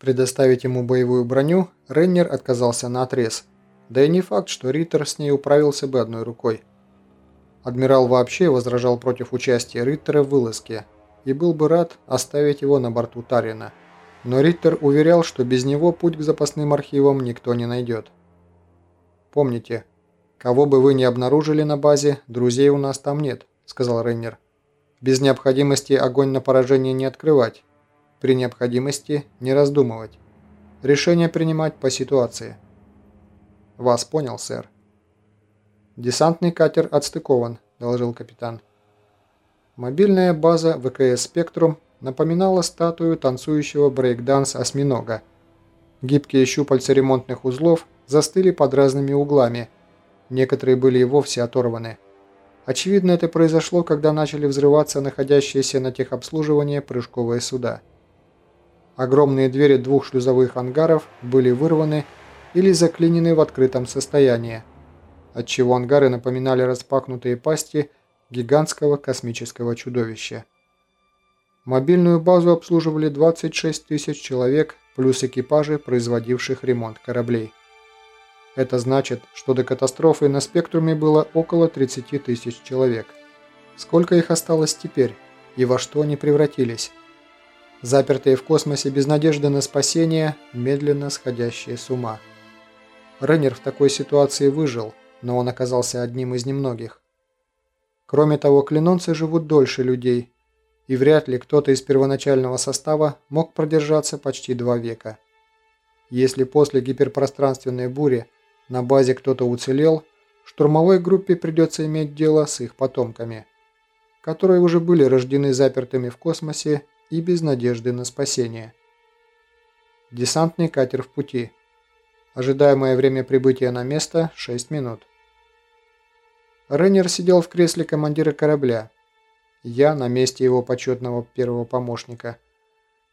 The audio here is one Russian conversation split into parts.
Предоставить ему боевую броню Реннер отказался на отрез. Да и не факт, что Риттер с ней управился бы одной рукой. Адмирал вообще возражал против участия Риттера в вылазке и был бы рад оставить его на борту Тарина. Но Риттер уверял, что без него путь к запасным архивам никто не найдет. «Помните, кого бы вы ни обнаружили на базе, друзей у нас там нет», – сказал Рейнер. «Без необходимости огонь на поражение не открывать. При необходимости не раздумывать. Решение принимать по ситуации». «Вас понял, сэр». «Десантный катер отстыкован», – доложил капитан. Мобильная база ВКС «Спектрум» напоминала статую танцующего брейк-данс осьминога. Гибкие щупальца ремонтных узлов застыли под разными углами, некоторые были и вовсе оторваны. Очевидно, это произошло, когда начали взрываться находящиеся на техобслуживании прыжковые суда. Огромные двери двух шлюзовых ангаров были вырваны или заклинены в открытом состоянии, отчего ангары напоминали распахнутые пасти гигантского космического чудовища. Мобильную базу обслуживали 26 тысяч человек плюс экипажи, производивших ремонт кораблей. Это значит, что до катастрофы на спектруме было около 30 тысяч человек. Сколько их осталось теперь и во что они превратились? Запертые в космосе без надежды на спасение, медленно сходящие с ума. Реннер в такой ситуации выжил, но он оказался одним из немногих. Кроме того, клинонцы живут дольше людей, и вряд ли кто-то из первоначального состава мог продержаться почти два века. Если после гиперпространственной бури на базе кто-то уцелел, штурмовой группе придется иметь дело с их потомками, которые уже были рождены запертыми в космосе и без надежды на спасение. Десантный катер в пути. Ожидаемое время прибытия на место – 6 минут. Рейнер сидел в кресле командира корабля. Я на месте его почетного первого помощника.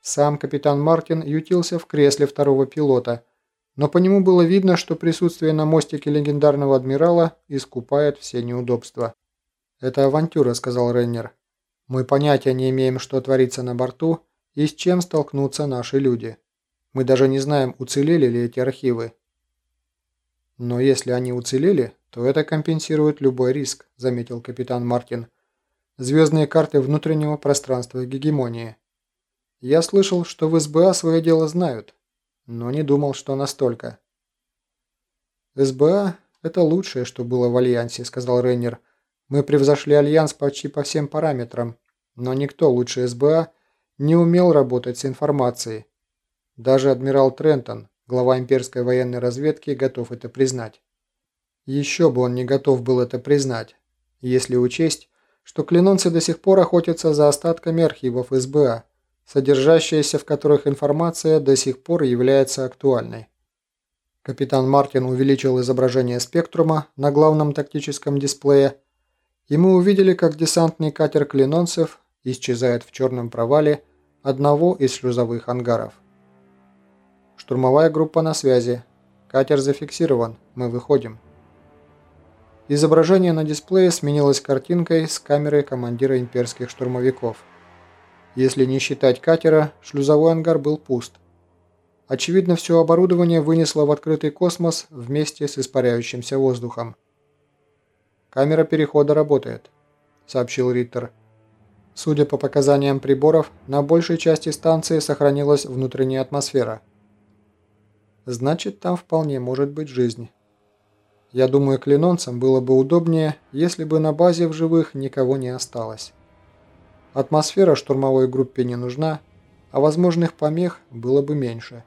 Сам капитан Мартин ютился в кресле второго пилота, но по нему было видно, что присутствие на мостике легендарного адмирала искупает все неудобства. «Это авантюра», — сказал Рейнер. «Мы понятия не имеем, что творится на борту и с чем столкнутся наши люди. Мы даже не знаем, уцелели ли эти архивы. Но если они уцелели, то это компенсирует любой риск», – заметил капитан Мартин. «Звездные карты внутреннего пространства гегемонии. Я слышал, что в СБА свое дело знают, но не думал, что настолько». «СБА – это лучшее, что было в Альянсе», – сказал Рейнер. «Мы превзошли Альянс почти по всем параметрам, но никто лучше СБА не умел работать с информацией. Даже адмирал Трентон, глава имперской военной разведки, готов это признать». Еще бы он не готов был это признать, если учесть, что клинонцы до сих пор охотятся за остатками архивов СБА, содержащаяся в которых информация до сих пор является актуальной. Капитан Мартин увеличил изображение спектрума на главном тактическом дисплее, и мы увидели, как десантный катер клинонцев исчезает в черном провале одного из шлюзовых ангаров. Штурмовая группа на связи. Катер зафиксирован. Мы выходим. Изображение на дисплее сменилось картинкой с камерой командира имперских штурмовиков. Если не считать катера, шлюзовой ангар был пуст. Очевидно, все оборудование вынесло в открытый космос вместе с испаряющимся воздухом. «Камера перехода работает», — сообщил Риттер. Судя по показаниям приборов, на большей части станции сохранилась внутренняя атмосфера. Значит, там вполне может быть жизнь. Я думаю, клинонцам было бы удобнее, если бы на базе в живых никого не осталось. Атмосфера штурмовой группе не нужна, а возможных помех было бы меньше.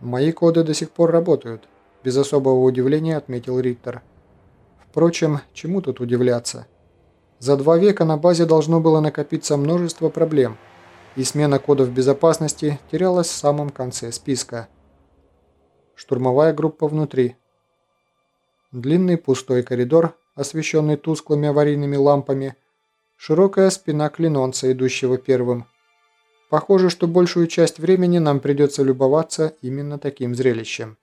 Мои коды до сих пор работают, без особого удивления отметил Риттер. Впрочем, чему тут удивляться? За два века на базе должно было накопиться множество проблем, и смена кодов безопасности терялась в самом конце списка. Штурмовая группа внутри – Длинный пустой коридор, освещенный тусклыми аварийными лампами, широкая спина клинонца, идущего первым. Похоже, что большую часть времени нам придется любоваться именно таким зрелищем.